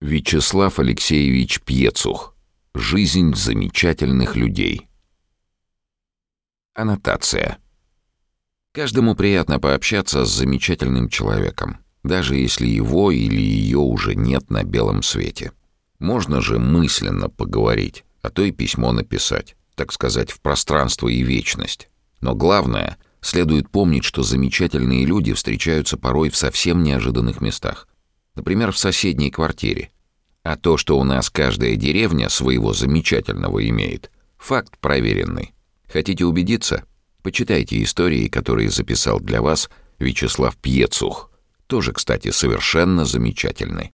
Вячеслав Алексеевич Пьецух. Жизнь замечательных людей. Аннотация. Каждому приятно пообщаться с замечательным человеком, даже если его или ее уже нет на белом свете. Можно же мысленно поговорить, а то и письмо написать, так сказать, в пространство и вечность. Но главное, следует помнить, что замечательные люди встречаются порой в совсем неожиданных местах. Например, в соседней квартире. А то, что у нас каждая деревня своего замечательного имеет, факт проверенный. Хотите убедиться? Почитайте истории, которые записал для вас Вячеслав Пьецух. Тоже, кстати, совершенно замечательный.